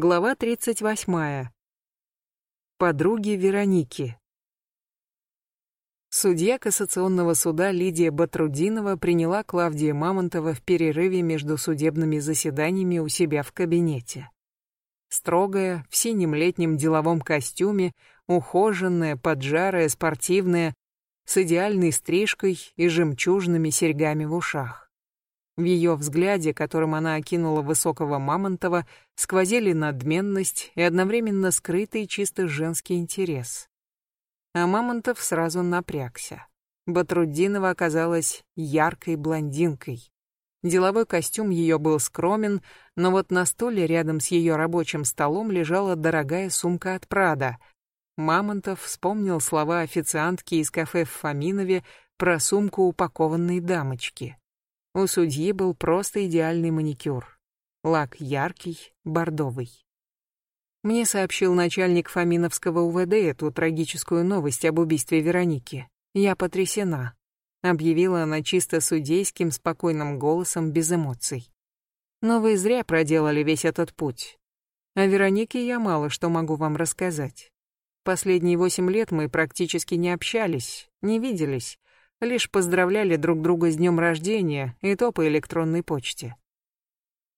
Глава 38. Подруги Вероники. Судья кассационного суда Лидия Батрудинова приняла Клавдия Мамонтова в перерыве между судебными заседаниями у себя в кабинете. Строгая, в синем летнем деловом костюме, ухоженная, поджарая, спортивная, с идеальной стрижкой и жемчужными серьгами в ушах. В ее взгляде, которым она окинула высокого Мамонтова, сквозили надменность и одновременно скрытый чисто женский интерес. А Мамонтов сразу напрягся. Батрудинова оказалась яркой блондинкой. Деловой костюм ее был скромен, но вот на столе рядом с ее рабочим столом лежала дорогая сумка от Прада. Мамонтов вспомнил слова официантки из кафе в Фоминове про сумку упакованной дамочки. У судьи был просто идеальный маникюр. Лак яркий, бордовый. Мне сообщил начальник Фоминовского УВД эту трагическую новость об убийстве Вероники. Я потрясена. Объявила она чисто судейским, спокойным голосом, без эмоций. Но вы зря проделали весь этот путь. О Веронике я мало что могу вам рассказать. Последние восемь лет мы практически не общались, не виделись, лишь поздравляли друг друга с днем рождения, и то по электронной почте.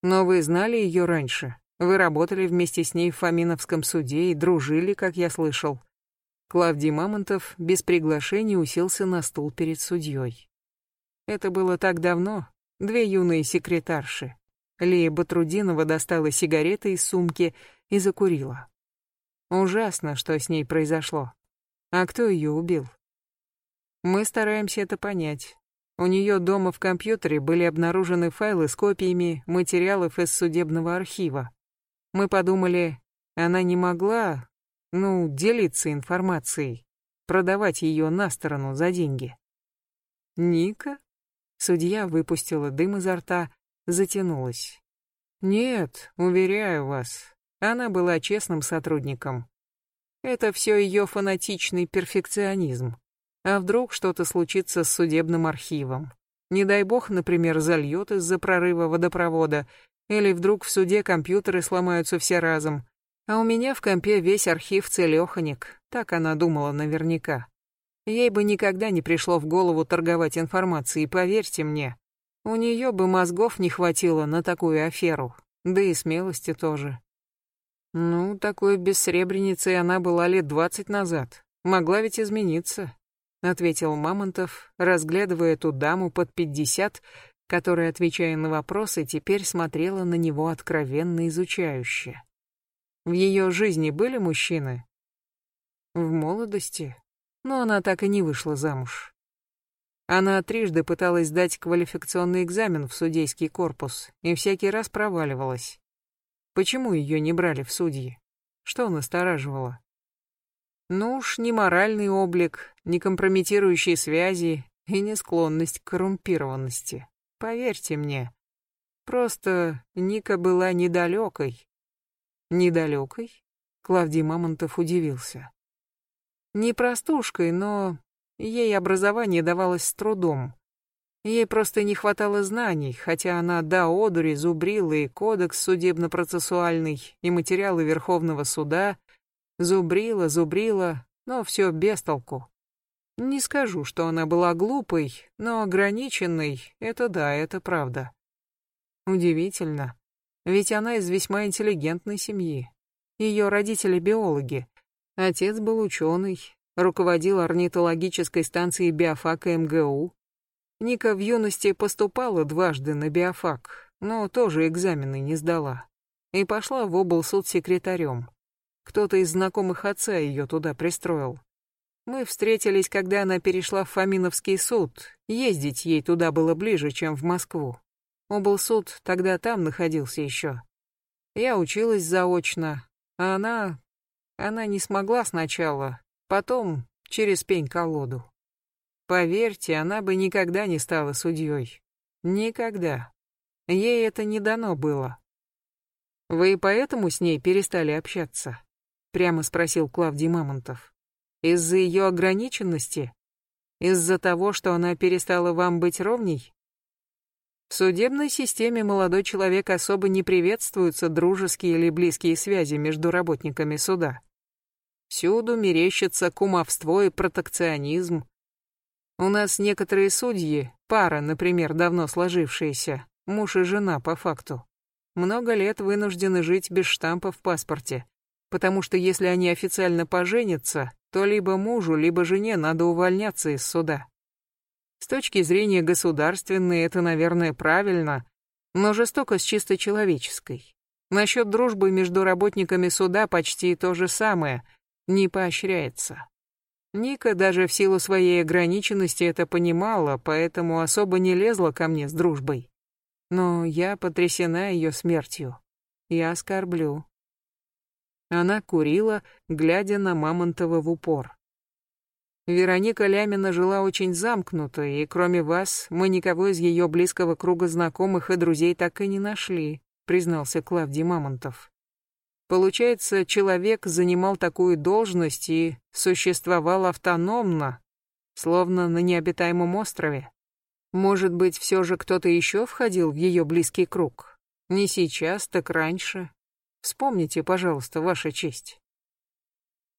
Но вы знали ее раньше. Вы работали вместе с ней в Фоминовском суде и дружили, как я слышал. Клавдий Мамонтов без приглашения уселся на стул перед судьей. Это было так давно. Две юные секретарши. Лея Батрудинова достала сигареты из сумки и закурила. Ужасно, что с ней произошло. А кто ее убил? Мы стараемся это понять. У нее дома в компьютере были обнаружены файлы с копиями материалов из судебного архива. Мы подумали, она не могла, ну, делиться информацией, продавать ее на сторону за деньги. Ника? Судья выпустила дым изо рта, затянулась. Нет, уверяю вас, она была честным сотрудником. Это все ее фанатичный перфекционизм. А вдруг что-то случится с судебным архивом? Не дай бог, например, зальет из-за прорыва водопровода, или вдруг в суде компьютеры сломаются все разом. А у меня в компе весь архив целеханик, так она думала наверняка. Ей бы никогда не пришло в голову торговать информацией, поверьте мне. У нее бы мозгов не хватило на такую аферу, да и смелости тоже. Ну, такой бессребреницей она была лет двадцать назад. Могла ведь измениться. — ответил Мамонтов, разглядывая ту даму под пятьдесят, которая, отвечая на вопросы, теперь смотрела на него откровенно изучающе. В ее жизни были мужчины? В молодости, но она так и не вышла замуж. Она трижды пыталась дать квалификационный экзамен в судейский корпус и всякий раз проваливалась. Почему ее не брали в судьи? Что настораживало? Ну уж не моральный облик, не компрометирующие связи и не склонность к коррумпированности. Поверьте мне. Просто Ника была недалекой. Недалекой? Клавдий Мамонтов удивился. Не простушкой, но ей образование давалось с трудом. Ей просто не хватало знаний, хотя она до одури зубрила и кодекс судебно-процессуальный, и материалы Верховного суда, Зубрила, зубрила, но все без толку. Не скажу, что она была глупой, но ограниченной, это да, это правда. Удивительно, ведь она из весьма интеллигентной семьи. Ее родители биологи. Отец был ученый, руководил орнитологической станцией биофака МГУ. Ника в юности поступала дважды на биофак, но тоже экзамены не сдала. И пошла в облсуд секретарем. Кто-то из знакомых отца ее туда пристроил. Мы встретились, когда она перешла в Фоминовский суд. Ездить ей туда было ближе, чем в Москву. Облсуд тогда там находился еще. Я училась заочно, а она... Она не смогла сначала, потом через пень-колоду. Поверьте, она бы никогда не стала судьей. Никогда. Ей это не дано было. Вы поэтому с ней перестали общаться? Прямо спросил Клавдий Мамонтов. Из-за ее ограниченности? Из-за того, что она перестала вам быть ровней? В судебной системе молодой человек особо не приветствуются дружеские или близкие связи между работниками суда. Всюду мерещится кумовство и протекционизм. У нас некоторые судьи, пара, например, давно сложившиеся, муж и жена по факту, много лет вынуждены жить без штампа в паспорте, потому что если они официально поженятся, то либо мужу, либо жене надо увольняться из суда. С точки зрения государственной это, наверное, правильно, но жестоко с чисто человеческой. Насчет дружбы между работниками суда почти то же самое, не поощряется. Ника даже в силу своей ограниченности это понимала, поэтому особо не лезла ко мне с дружбой. Но я потрясена ее смертью. Я оскорблю. Она курила, глядя на Мамонтова в упор. Вероника Лямина жила очень замкнуто, и кроме вас мы никого из ее близкого круга знакомых и друзей так и не нашли, признался Клавдий Мамонтов. Получается, человек занимал такую должность и существовал автономно, словно на необитаемом острове. Может быть, все же кто-то еще входил в ее близкий круг? Не сейчас, так раньше. Вспомните, пожалуйста, ваша честь.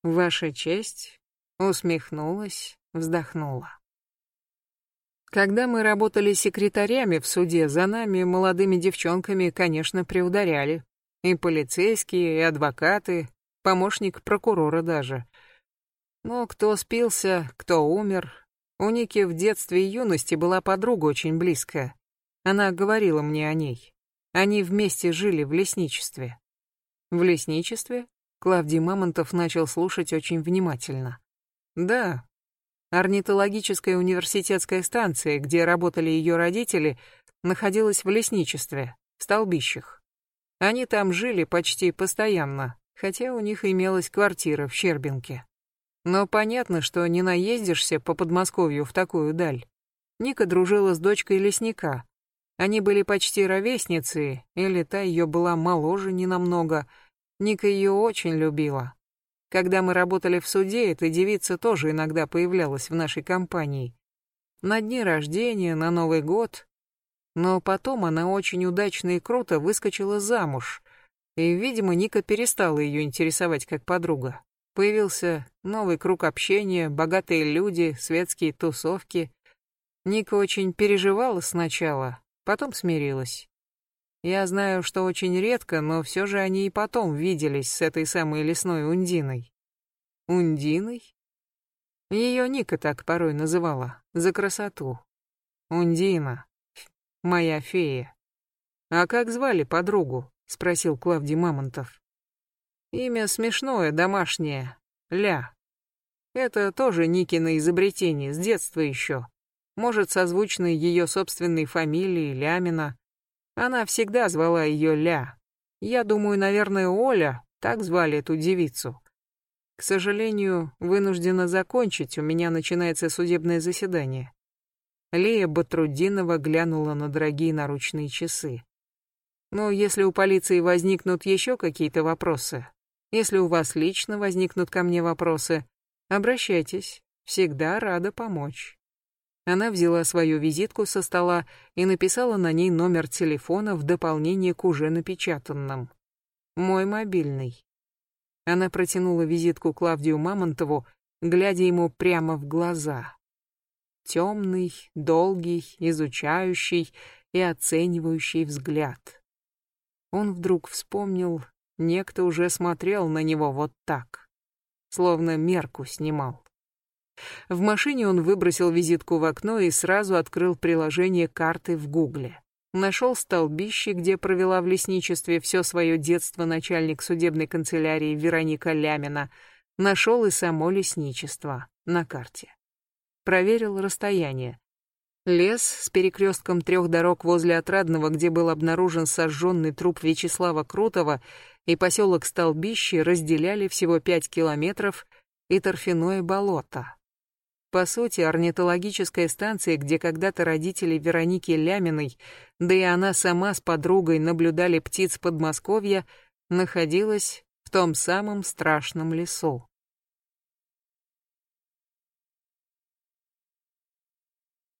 Ваша честь усмехнулась, вздохнула. Когда мы работали секретарями в суде, за нами, молодыми девчонками, конечно, приударяли. И полицейские, и адвокаты, помощник прокурора даже. Но кто спился, кто умер. У Ники в детстве и юности была подруга очень близкая. Она говорила мне о ней. Они вместе жили в лесничестве. В лесничестве? Клавдий Мамонтов начал слушать очень внимательно. Да. Орнитологическая университетская станция, где работали ее родители, находилась в лесничестве, в столбищах. Они там жили почти постоянно, хотя у них имелась квартира в Щербинке. Но понятно, что не наездишься по Подмосковью в такую даль. Ника дружила с дочкой лесника, они были почти ровесницы, или та ее была моложе ненамного. Ника ее очень любила. Когда мы работали в суде, эта девица тоже иногда появлялась в нашей компании. На дни рождения, на Новый год. Но потом она очень удачно и круто выскочила замуж. И, видимо, Ника перестала ее интересовать как подруга. Появился новый круг общения, богатые люди, светские тусовки. Ника очень переживала сначала, потом смирилась. Я знаю, что очень редко, но все же они и потом виделись с этой самой лесной Ундиной. Ундиной? Ее Ника так порой называла, за красоту. Ундина, моя фея. А как звали подругу? Спросил Клавдий Мамонтов. Имя смешное, домашнее, Ля. Это тоже Никино изобретение, с детства еще может, созвучной ее собственной фамилии Лямина. Она всегда звала ее Ля. Я думаю, наверное, Оля, так звали эту девицу. К сожалению, вынуждена закончить, у меня начинается судебное заседание. Лея Батрудинова глянула на дорогие наручные часы. Но если у полиции возникнут еще какие-то вопросы, если у вас лично возникнут ко мне вопросы, обращайтесь, всегда рада помочь. Она взяла свою визитку со стола и написала на ней номер телефона в дополнение к уже напечатанным. «Мой мобильный». Она протянула визитку Клавдию Мамонтову, глядя ему прямо в глаза. Темный, долгий, изучающий и оценивающий взгляд. Он вдруг вспомнил, некто уже смотрел на него вот так, словно мерку снимал. В машине он выбросил визитку в окно и сразу открыл приложение карты в Гугле. Нашел столбище, где провела в лесничестве все свое детство начальник судебной канцелярии Вероника Лямина. Нашел и само лесничество на карте. Проверил расстояние. Лес с перекрестком трех дорог возле Отрадного, где был обнаружен сожженный труп Вячеслава Крутого, и поселок Столбище разделяли всего пять километров и торфяное болото. По сути, орнитологическая станция, где когда-то родители Вероники Ляминой, да и она сама с подругой наблюдали птиц Подмосковья, находилась в том самом страшном лесу.